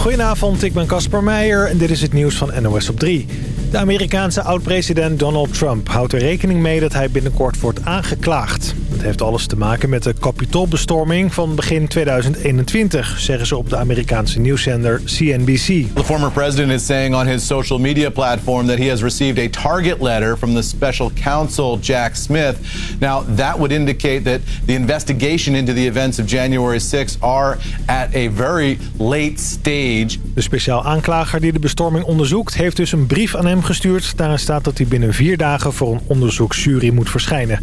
Goedenavond, ik ben Casper Meijer en dit is het nieuws van NOS op 3. De Amerikaanse oud-president Donald Trump houdt er rekening mee dat hij binnenkort wordt aangeklaagd. Dat heeft alles te maken met de kapitoolbestorming van begin 2021, zeggen ze op de Amerikaanse nieuwszender CNBC. The former president is saying on his social media platform that he has received a target letter from the special counsel Jack Smith. Now, that would indicate that the investigation into the events of January 6 are at a very late stage. De speciaal aanklager die de bestorming onderzoekt heeft dus een brief aan hem gestuurd. Daarin staat dat hij binnen vier dagen voor een onderzoeksjury moet verschijnen.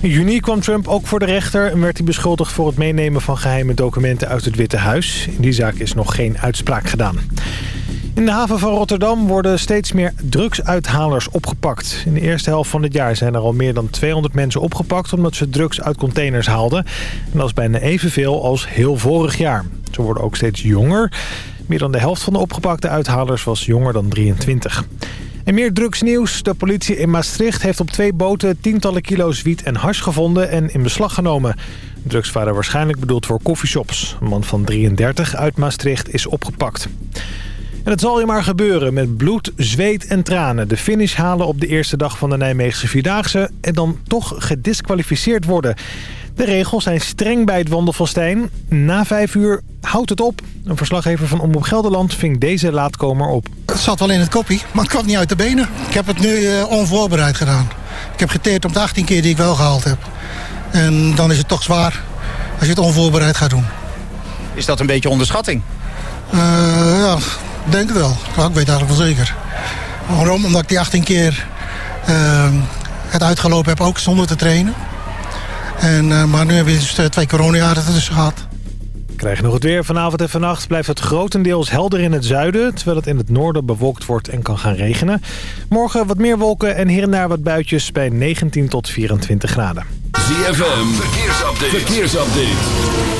In juni kwam Trump ook voor de rechter en werd hij beschuldigd voor het meenemen van geheime documenten uit het Witte Huis. In die zaak is nog geen uitspraak gedaan. In de haven van Rotterdam worden steeds meer drugsuithalers opgepakt. In de eerste helft van het jaar zijn er al meer dan 200 mensen opgepakt... omdat ze drugs uit containers haalden. En dat is bijna evenveel als heel vorig jaar. Ze worden ook steeds jonger. Meer dan de helft van de opgepakte uithalers was jonger dan 23. En meer drugsnieuws. De politie in Maastricht heeft op twee boten tientallen kilo's wiet en hars gevonden en in beslag genomen. Drugs waren waarschijnlijk bedoeld voor coffeeshops. Een man van 33 uit Maastricht is opgepakt. En het zal je maar gebeuren met bloed, zweet en tranen. De finish halen op de eerste dag van de Nijmeegse Vierdaagse... en dan toch gedisqualificeerd worden. De regels zijn streng bij het Wandelvalstein. Na vijf uur houdt het op. Een verslaggever van Omroep Gelderland ving deze laatkomer op. Het zat wel in het koppie, maar het kwam niet uit de benen. Ik heb het nu uh, onvoorbereid gedaan. Ik heb geteerd op de 18 keer die ik wel gehaald heb. En dan is het toch zwaar als je het onvoorbereid gaat doen. Is dat een beetje onderschatting? Uh, ja, denk het wel. Ik weet eigenlijk wel zeker. Waarom? Omdat ik die 18 keer uh, het uitgelopen heb, ook zonder te trainen. En, uh, maar nu hebben we dus twee coronajaren ertussen gehad. Krijg nog het weer. Vanavond en vannacht blijft het grotendeels helder in het zuiden... terwijl het in het noorden bewolkt wordt en kan gaan regenen. Morgen wat meer wolken en hier en daar wat buitjes bij 19 tot 24 graden. ZFM, verkeersupdate. verkeersupdate.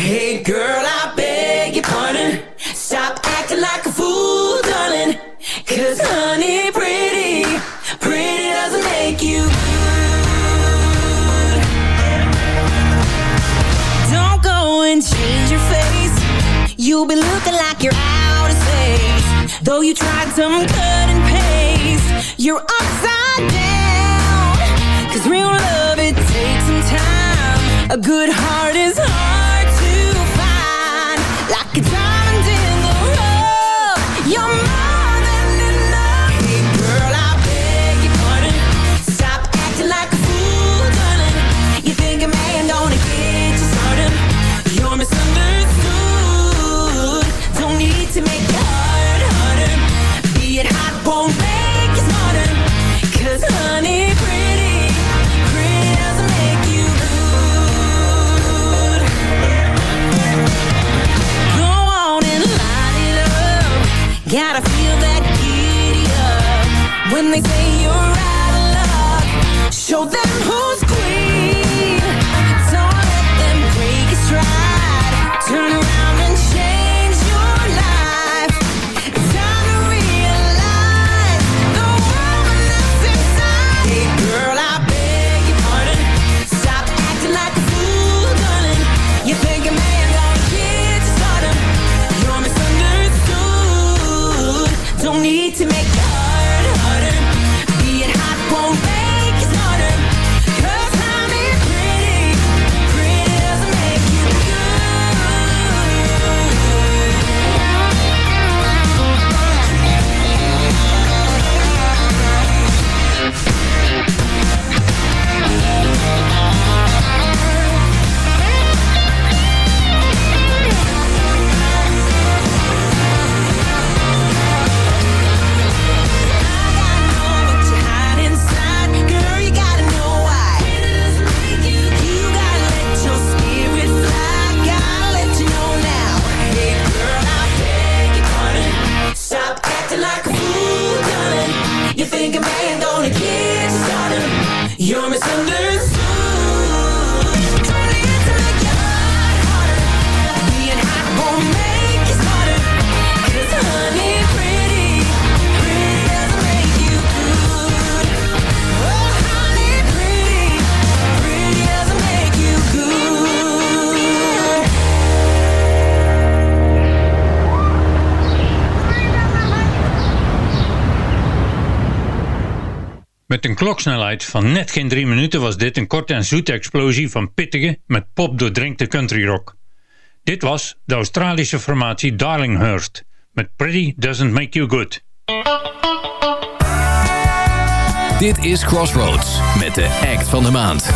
Hey girl, I beg your pardon. Stop acting like a fool, darling. Cause honey, pretty, pretty doesn't make you good. Don't go and change your face. You'll be looking like you're out of space. Though you tried some cut and paste, you're upside down. Cause real love, it takes some time. A good heart is hard You're kloksnelheid van net geen drie minuten was dit een korte en zoete explosie van pittige, met pop doordrenkte country rock. Dit was de Australische formatie Darlinghurst met Pretty Doesn't Make You Good. Dit is Crossroads met de act van de maand.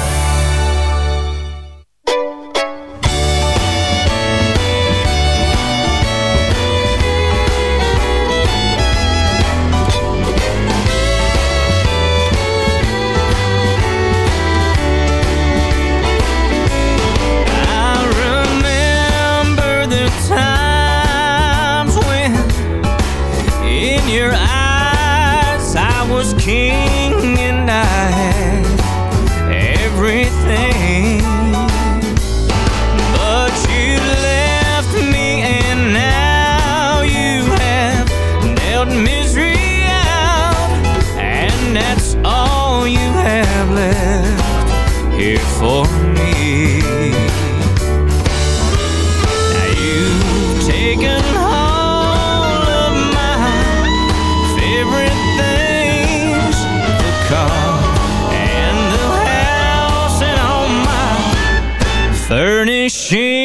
De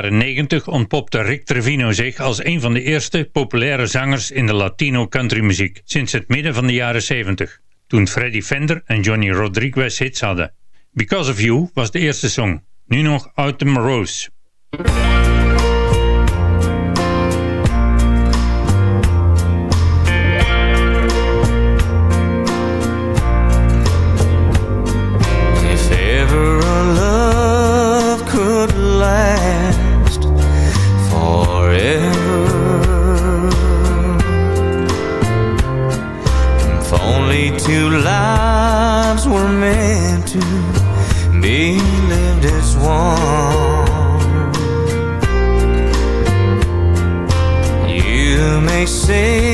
jaren 90 ontpopte Rick Trevino zich als een van de eerste populaire zangers in de Latino countrymuziek sinds het midden van de jaren 70, toen Freddie Fender en Johnny Rodriguez hits hadden. Because of You was de eerste song, nu nog Autumn Rose. Say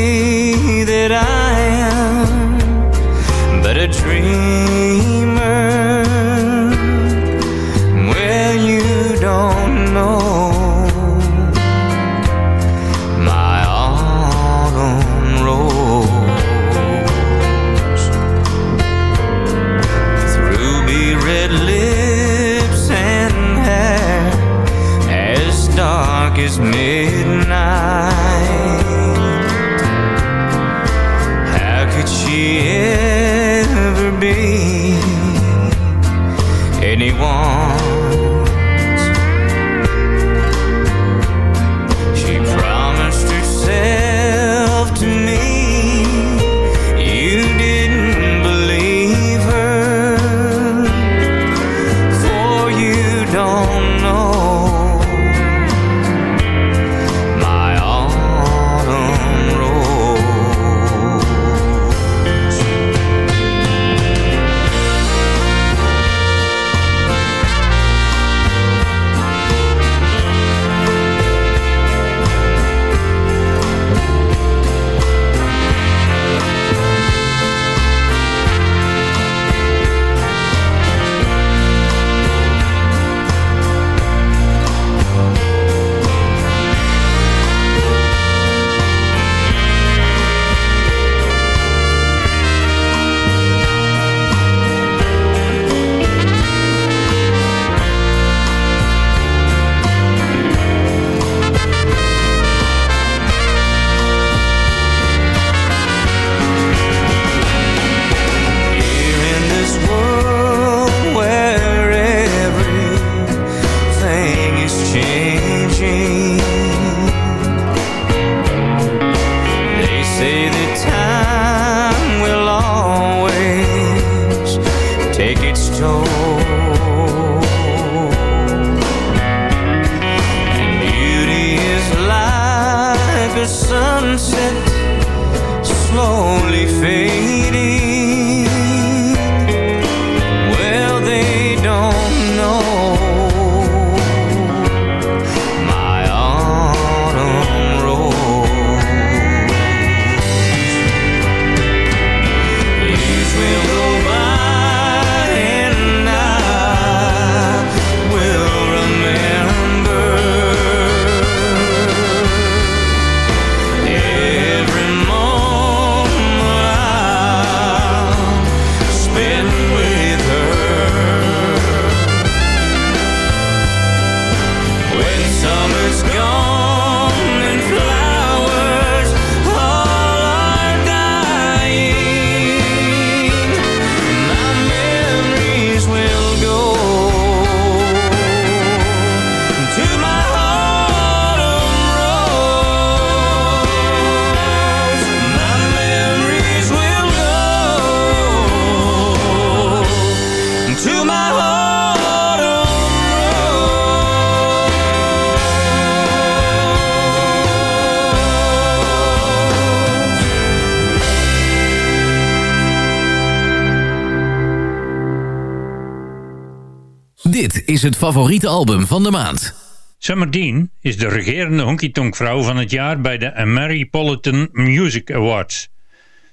is het favoriete album van de maand. Summer Dean is de regerende honky-tonk-vrouw van het jaar bij de Ameripolitan Music Awards.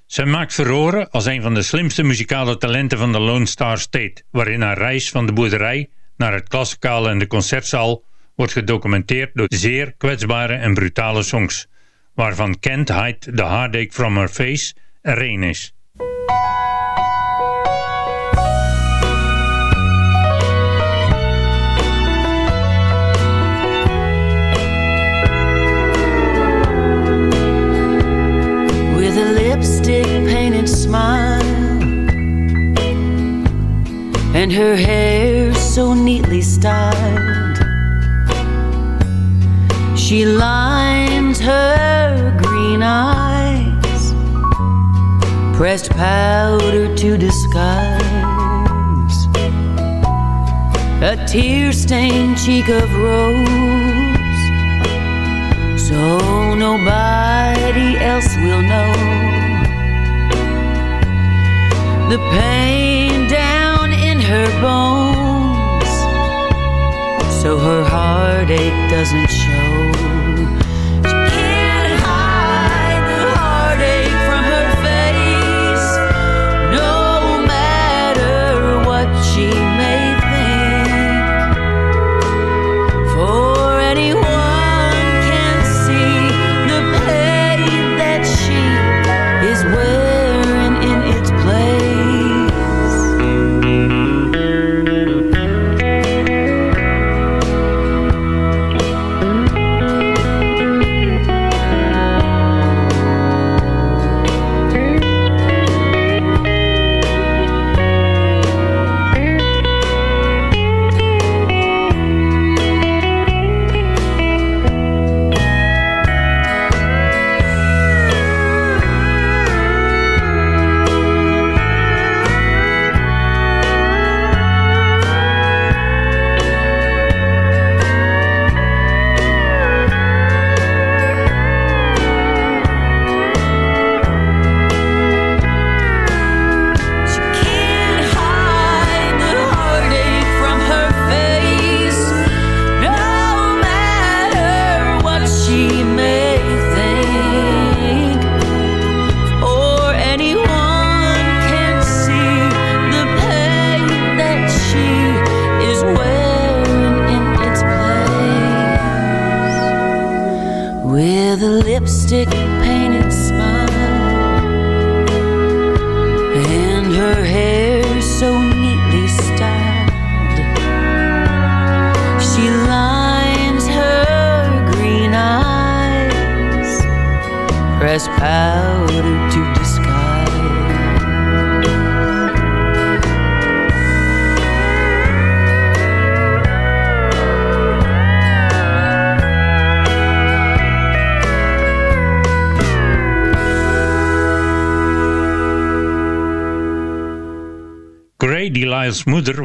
Zij maakt furoren als een van de slimste muzikale talenten van de Lone Star State, waarin haar reis van de boerderij naar het klassikale en de concertzaal wordt gedocumenteerd door zeer kwetsbare en brutale songs, waarvan Can't Hide the Heartache from Her Face er één is. And her hair so neatly styled. She lines her green eyes, pressed powder to disguise a tear stained cheek of rose so nobody else will know the pain down her bones. So her heartache doesn't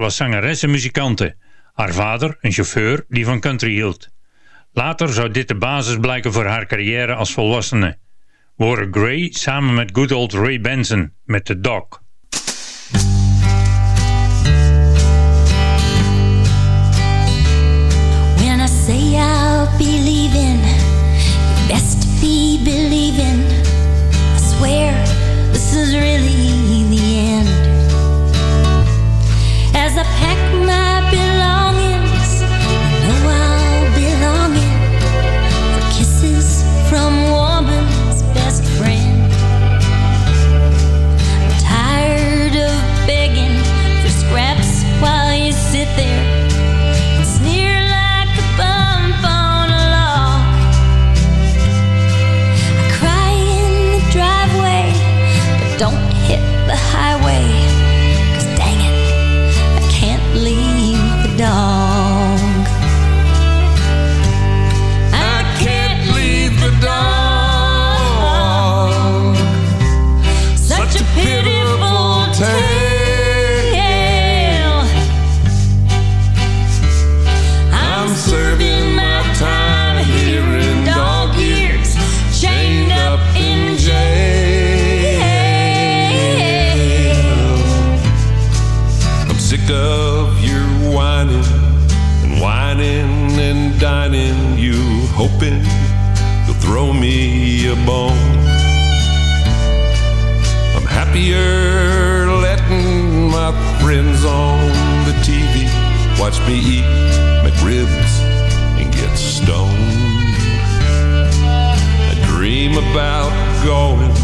was zangeres en muzikante. Haar vader een chauffeur die van country hield. Later zou dit de basis blijken voor haar carrière als volwassene. We horen Gray samen met good old Ray Benson met The Dog. Friends on the TV watch me eat McRibs and get stoned. I dream about going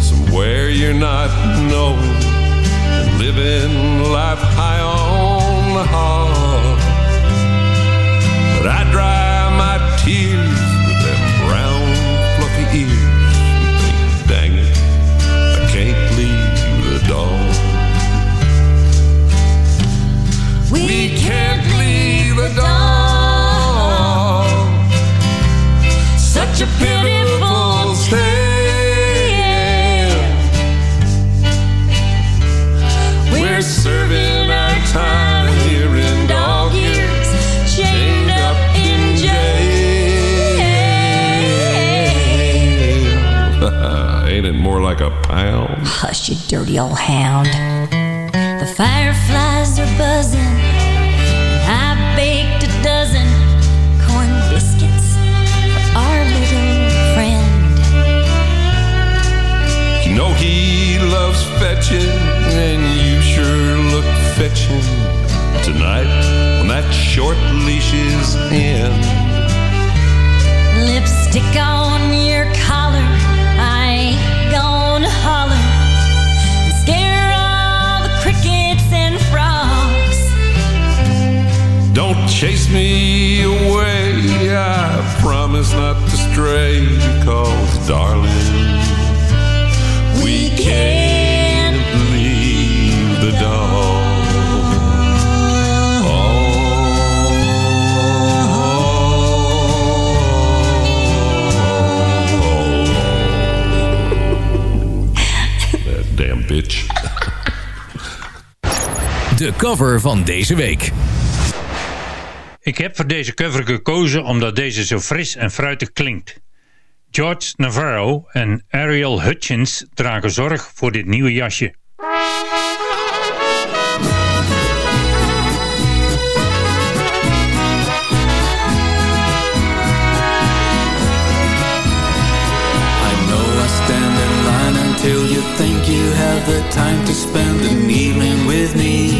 somewhere you're not known and living life high on the hog. But I dry my tears Such a pitiful tale. We're serving our time here in dog years, chained up in jail. Ain't it more like a pound? Hush, you dirty old hound. The fireflies are buzzing. I baked a dozen he loves fetching, and you sure look fetching tonight when that short leash is in. Lipstick on your collar. I ain't gonna holler scare all the crickets and frogs. Don't chase me away, I promise not to stray, because darling, can't leave the dog. That damn bitch. De cover van deze week. Ik heb voor deze cover gekozen omdat deze zo fris en fruitig klinkt. George Navarro en Ariel Hutchins dragen zorg voor dit nieuwe jasje. Until you think you have the time to spend an evening with me.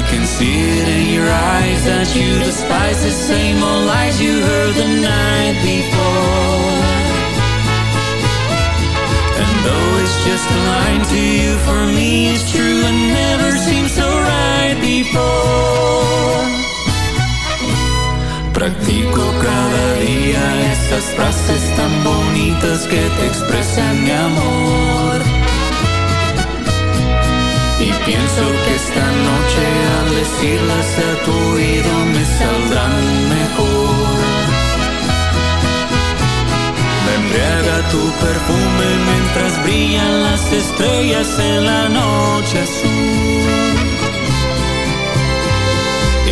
I can see it in your eyes that you despise the same old lies you heard the night before. And though it's just a line to you, for me it's true and never seemed so right before. Practico cada día esas frases tan bonitas que te expresan mi amor. Pienso que esta noche al decirlas a tu oído me saldrán mejor. Me embriaga tu perfume mientras brillan las estrellas en la noche azul.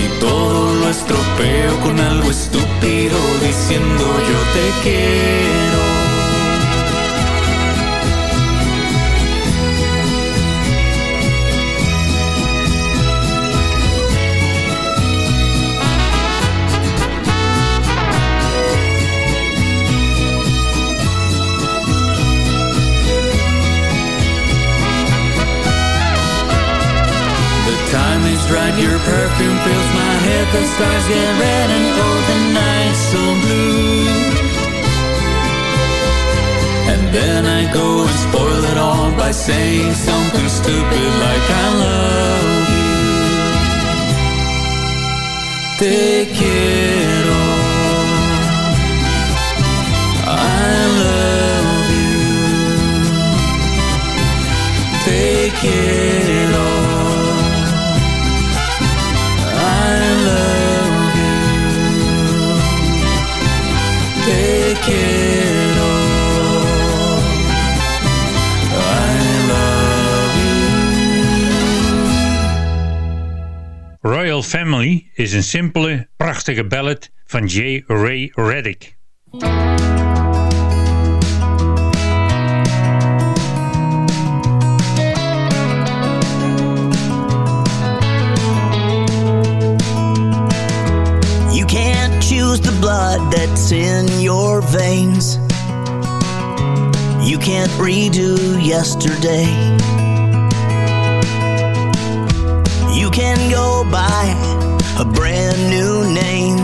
Y todo lo estropeo con algo estúpido diciendo yo te quiero. Right, your perfume fills my head. The stars get red and oh, the night's so blue. And then I go and spoil it all By saying something stupid like I love you. Te quiero I love you. Te quiero Royal Family is een simpele, prachtige ballad van J. Ray Reddick. Blood that's in your veins. You can't redo yesterday. You can go by a brand new name,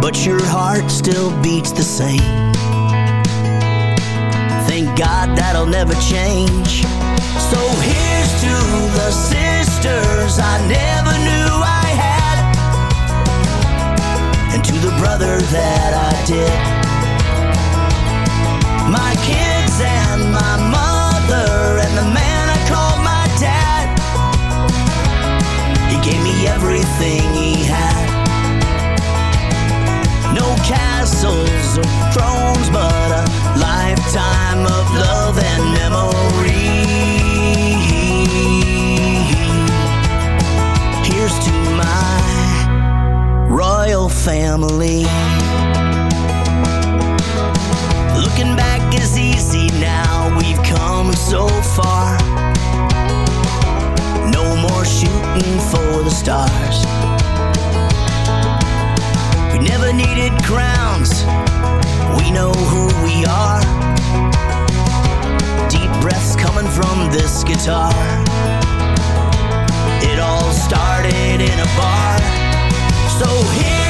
but your heart still beats the same. Thank God that'll never change. So here's to the sisters I never knew I and to the brother that I did. My kids and my mother and the man I called my dad. He gave me everything he had. No castles or thrones, but a lifetime of love and memory. Family. Looking back is easy now, we've come so far. No more shooting for the stars. We never needed crowns, we know who we are. Deep breaths coming from this guitar. It all started in a bar. So here's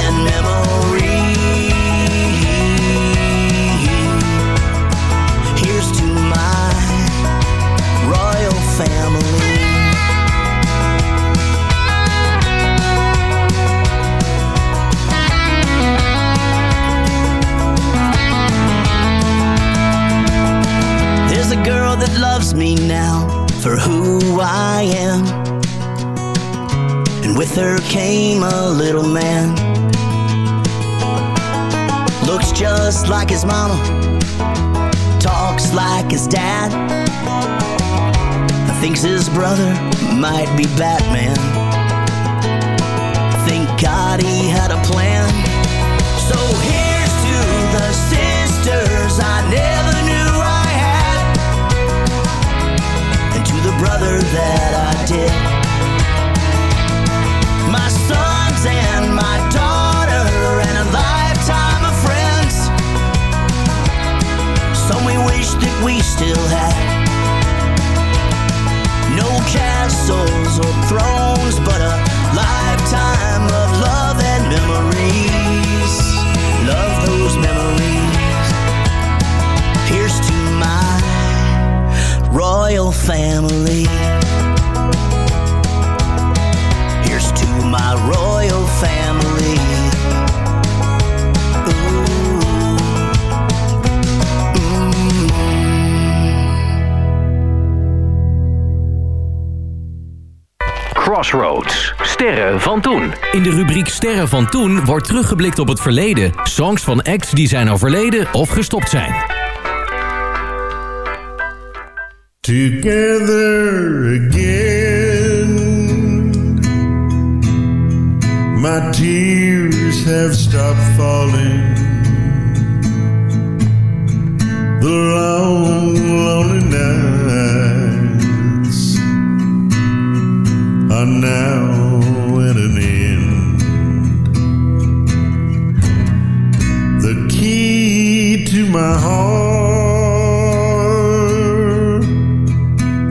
me now for who I am. And with her came a little man. Looks just like his mama, talks like his dad. Thinks his brother might be Batman. Thank God he had a plan. So here. Crossroads. Sterren van toen. In de rubriek Sterren van toen wordt teruggeblikt op het verleden. Songs van acts die zijn overleden of gestopt zijn. Together again. My tears have stopped falling. The are now at an end. The key to my heart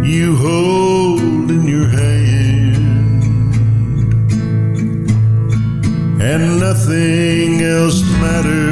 you hold in your hand, and nothing else matters.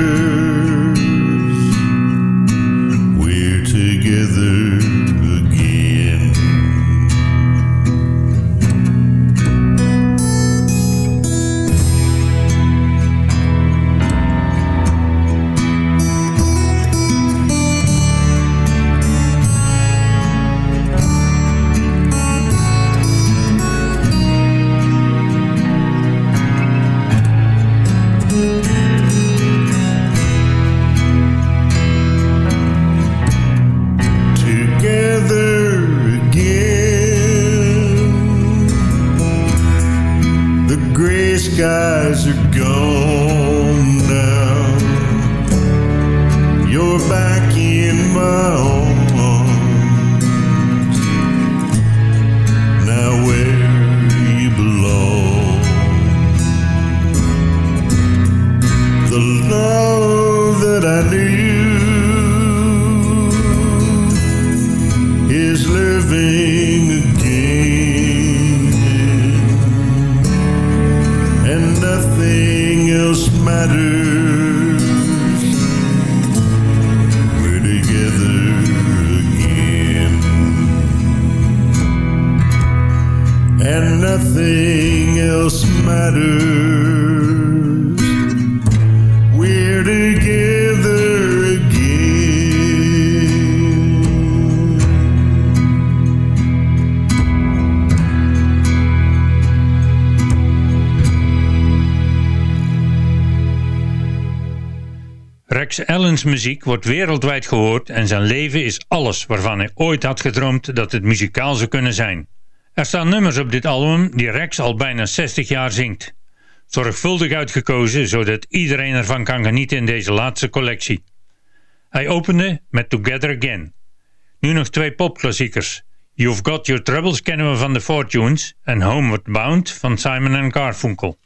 Muziek wordt wereldwijd gehoord en zijn leven is alles waarvan hij ooit had gedroomd dat het muzikaal zou kunnen zijn. Er staan nummers op dit album die Rex al bijna 60 jaar zingt. Zorgvuldig uitgekozen zodat iedereen ervan kan genieten in deze laatste collectie. Hij opende met Together Again. Nu nog twee popklassiekers. You've Got Your Troubles kennen we van de Fortunes en Homeward Bound van Simon Garfunkel.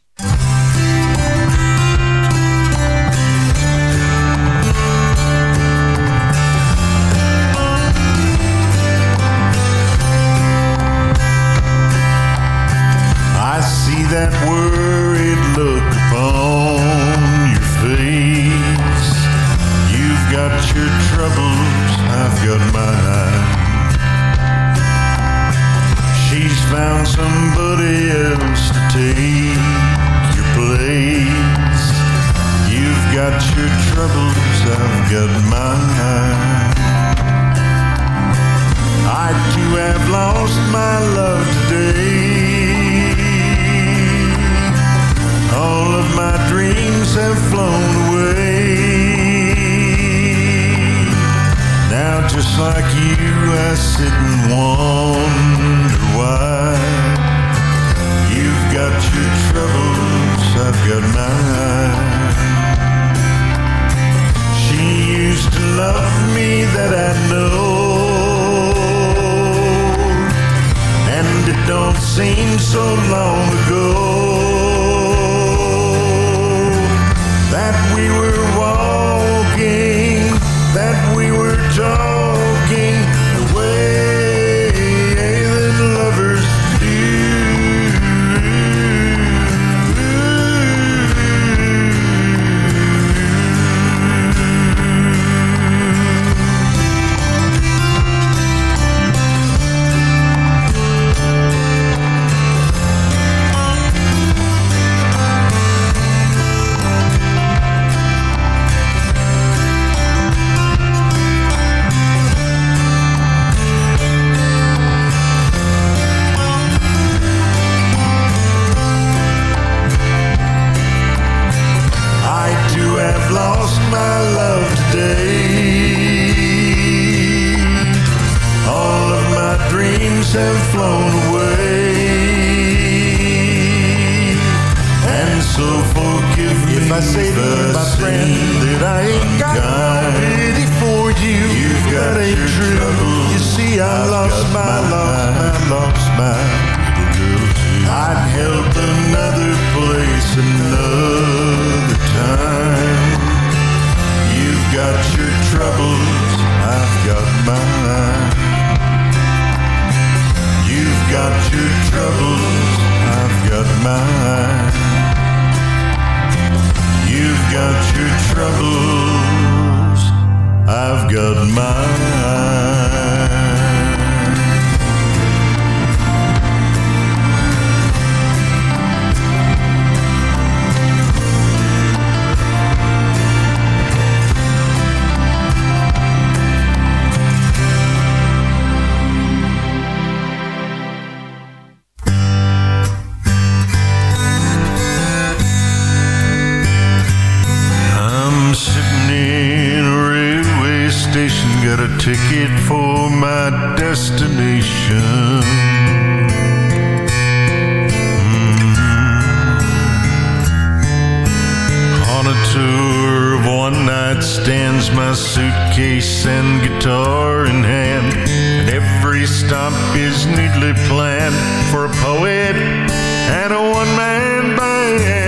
comp is neatly planned for a poet and a one-man band.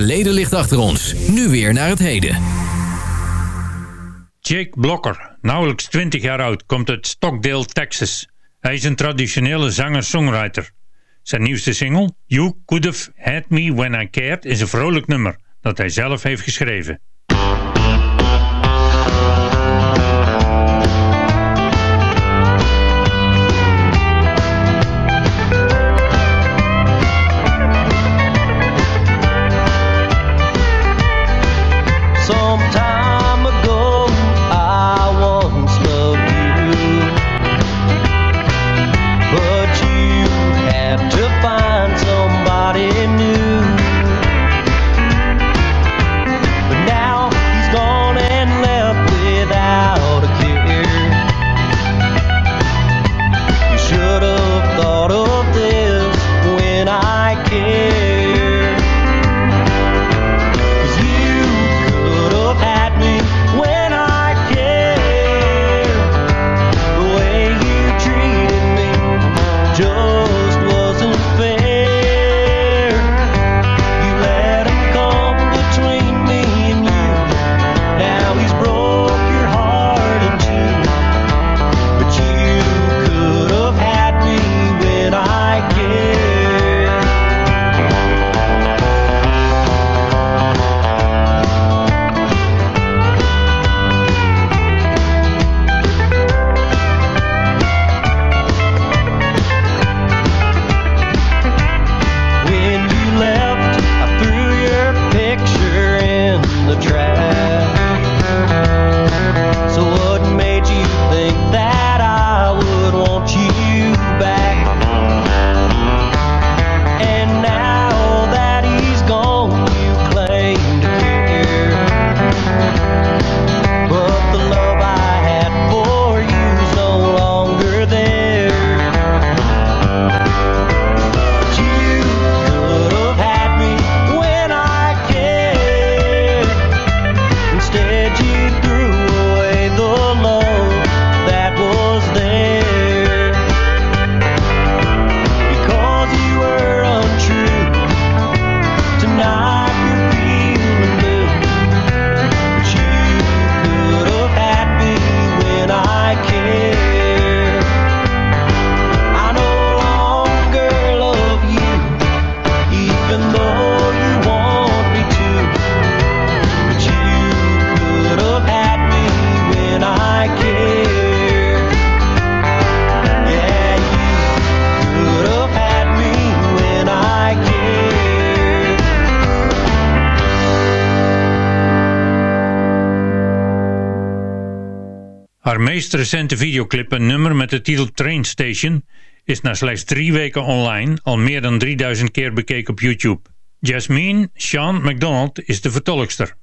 verleden ligt achter ons. Nu weer naar het heden. Jake Blocker, nauwelijks 20 jaar oud, komt uit Stockdale, Texas. Hij is een traditionele zanger-songwriter. Zijn nieuwste single, You Could Have Had Me When I Cared, is een vrolijk nummer dat hij zelf heeft geschreven. De meest recente videoclip, een nummer met de titel Train Station, is na slechts drie weken online al meer dan 3000 keer bekeken op YouTube. Jasmine Sean McDonald is de vertolkster.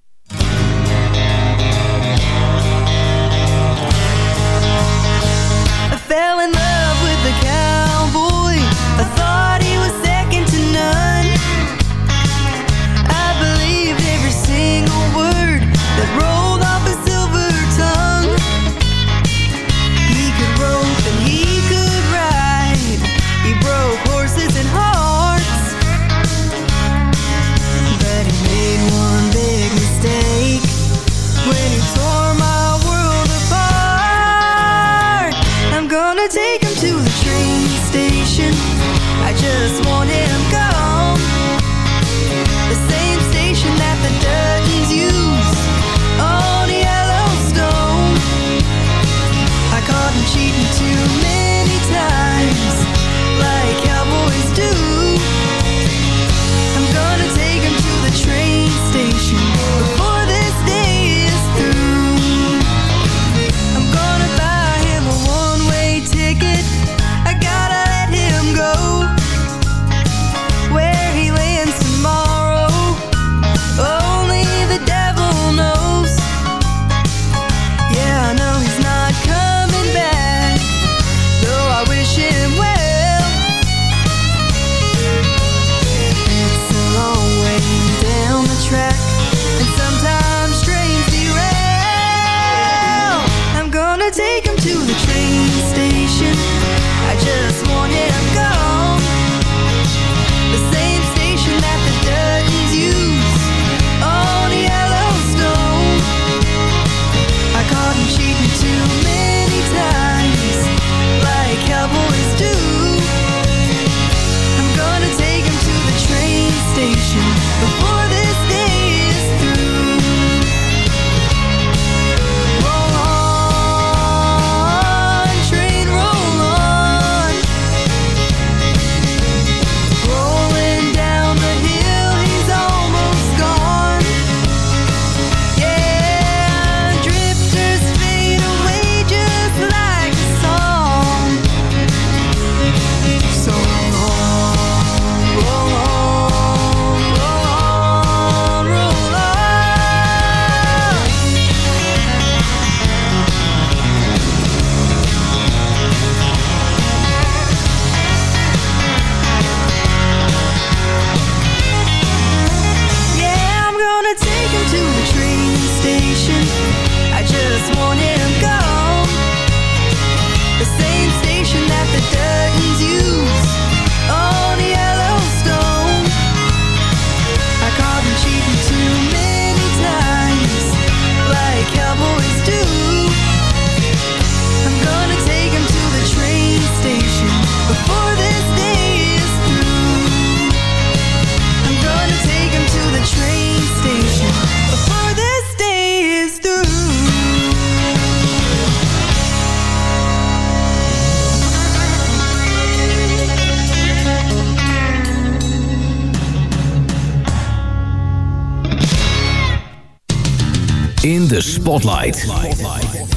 The spotlight.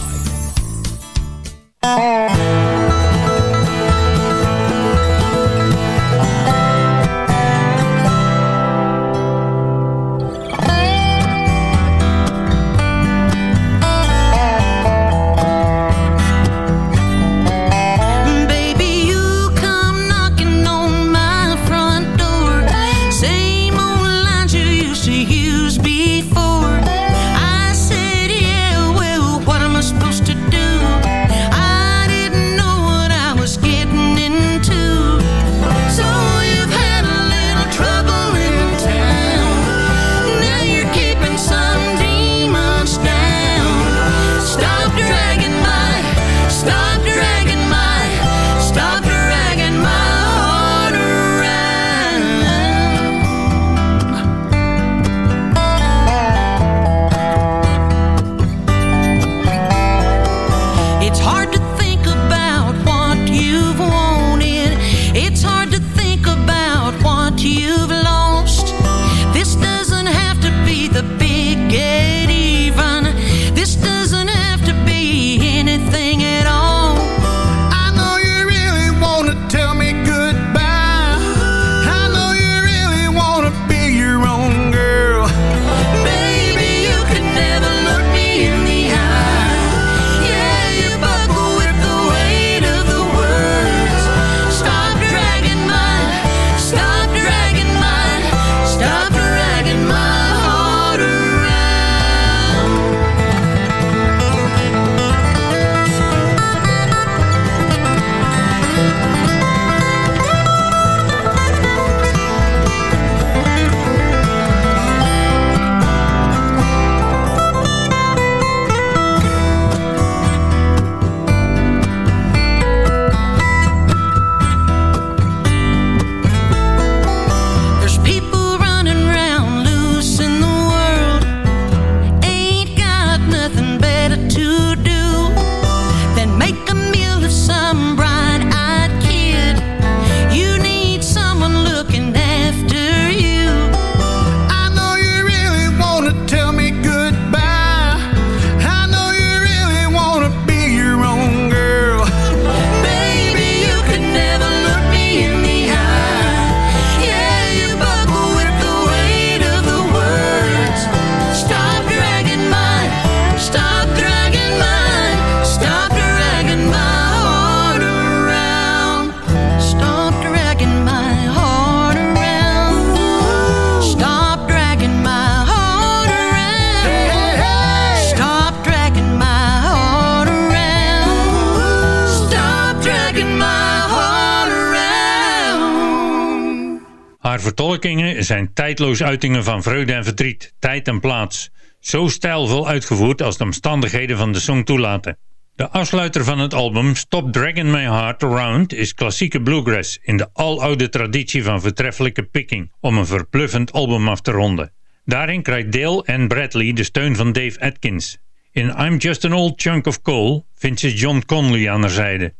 tijdloos uitingen van vreugde en verdriet, tijd en plaats. Zo stijlvol uitgevoerd als de omstandigheden van de song toelaten. De afsluiter van het album Stop Dragging My Heart Around is klassieke bluegrass in de aloude traditie van vertreffelijke picking om een verpluffend album af te ronden. Daarin krijgt Dale en Bradley de steun van Dave Atkins. In I'm Just an Old Chunk of Coal vindt ze John Conley aan haar zijde.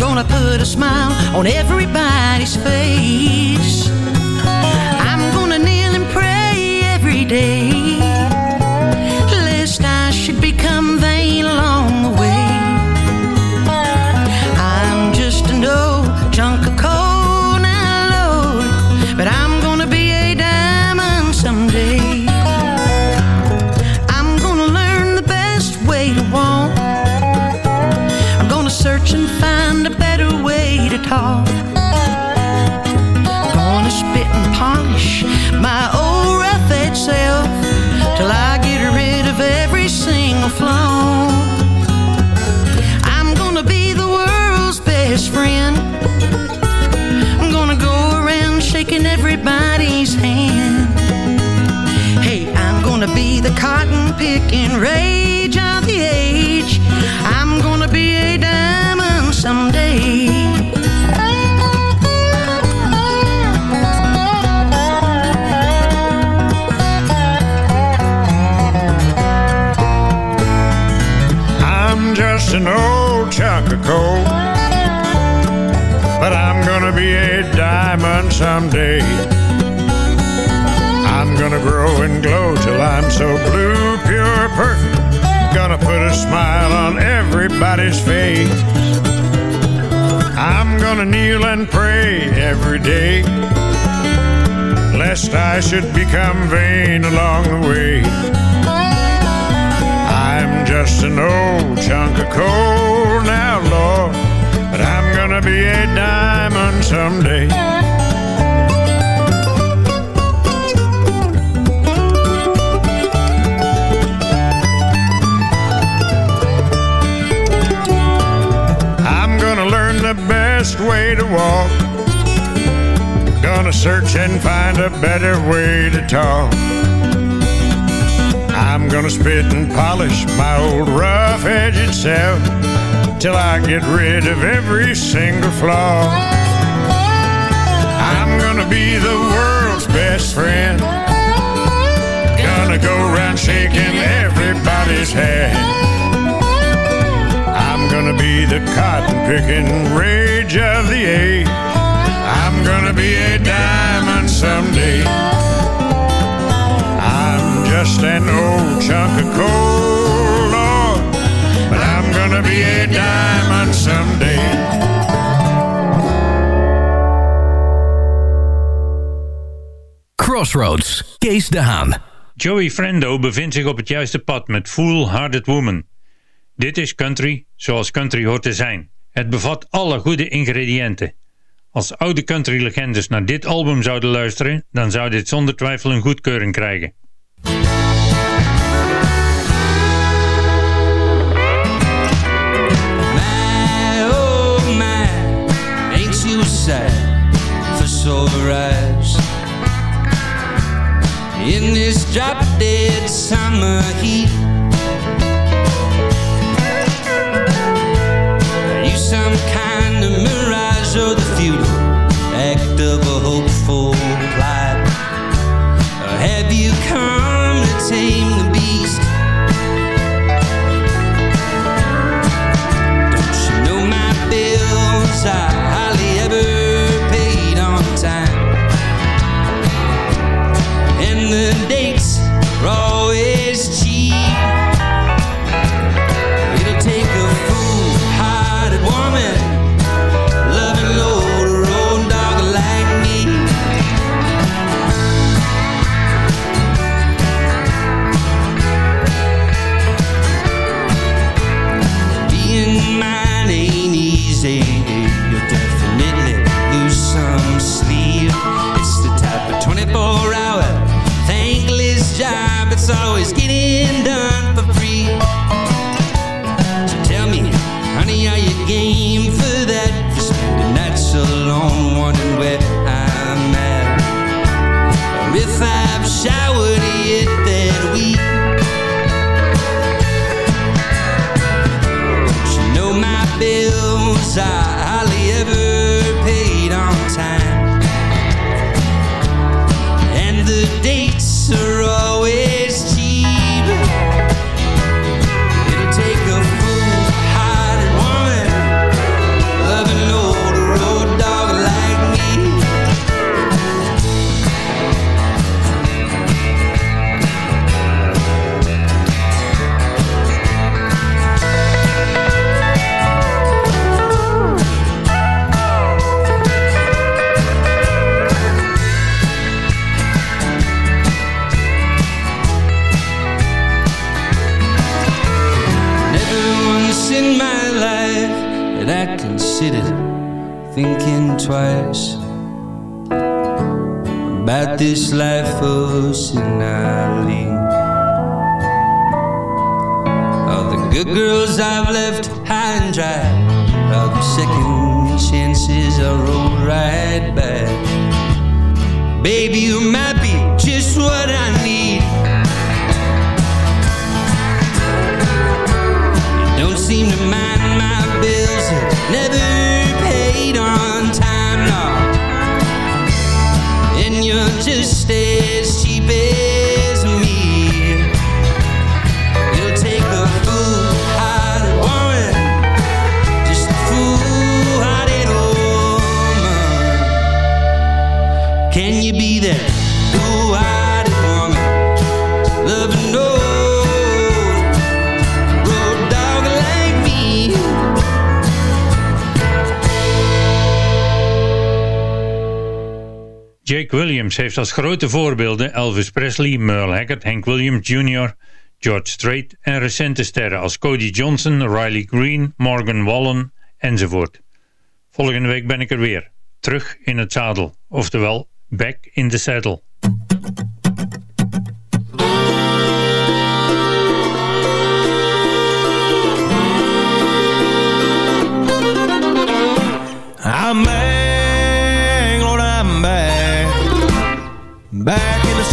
I'm gonna put a smile on everybody's face. be the cotton picking rage of the age. I'm gonna be a diamond someday. I'm just an old chunk of coal. But I'm gonna be a diamond someday grow and glow till I'm so blue, pure, perfect. Gonna put a smile on everybody's face. I'm gonna kneel and pray every day, lest I should become vain along the way. I'm just an old chunk of coal now, Lord, but I'm gonna be a diamond someday. Best way to walk. Gonna search and find a better way to talk. I'm gonna spit and polish my old rough edged self till I get rid of every single flaw. I'm gonna be the world's best friend. Gonna go around shaking everybody's hand. I'm gonna be the cotton picking rage of the age. I'm gonna be a diamond someday. I'm just an old chunk of coal, Lord, but I'm gonna be a diamond someday. Crossroads, Kees de Haan. Joey Frendo bevindt zich op het juiste pad met Fool Hearted Woman. Dit is country zoals country hoort te zijn. Het bevat alle goede ingrediënten. Als oude country-legendes naar dit album zouden luisteren, dan zou dit zonder twijfel een goedkeuring krijgen. Oh? In this drop summer heat, some kind of mirage or the futile act of a hopeful this life of Sinali. All the good girls I've left high and dry, all the second chances I rolled right back. Baby, you might Williams heeft als grote voorbeelden Elvis Presley, Merle Haggard, Hank Williams Jr., George Strait en recente sterren als Cody Johnson, Riley Green, Morgan Wallen enzovoort. Volgende week ben ik er weer, terug in het zadel, oftewel back in the saddle.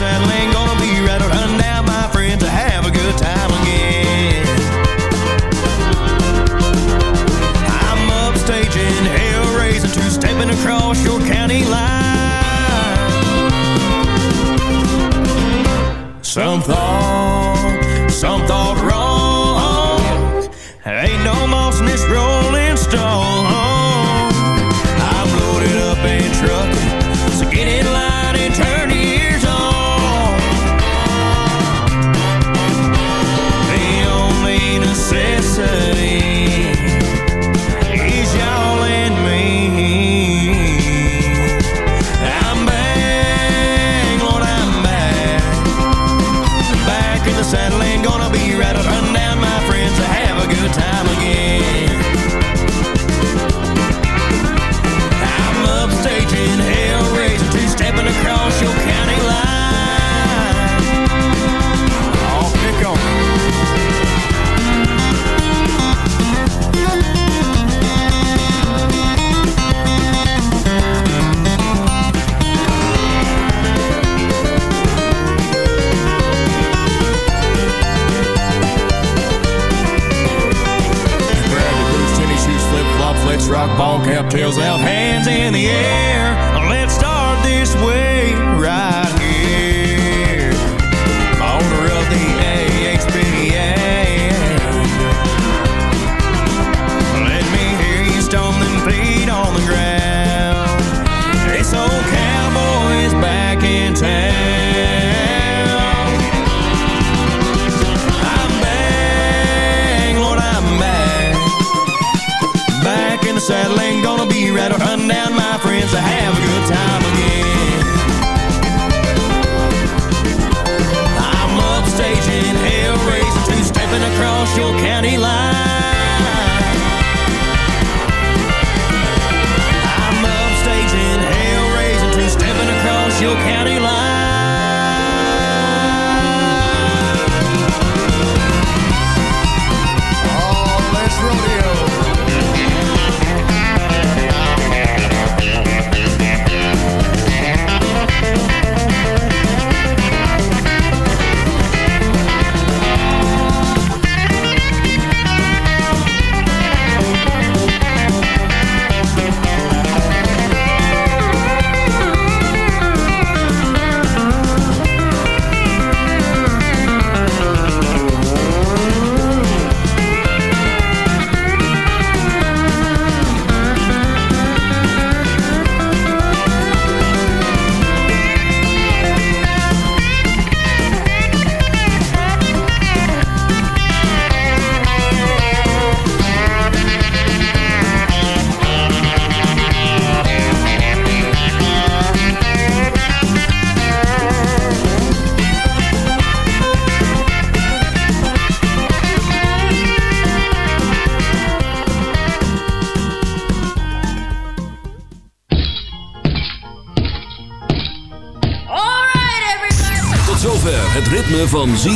Saddle, ain't gonna be rattled, run down saddle, ain't gonna be rattled, run down my friends to have a good time again. I'm upstaging, hell raising, two stepping across your county line. I'm upstaging, hell raising, two stepping across your county line.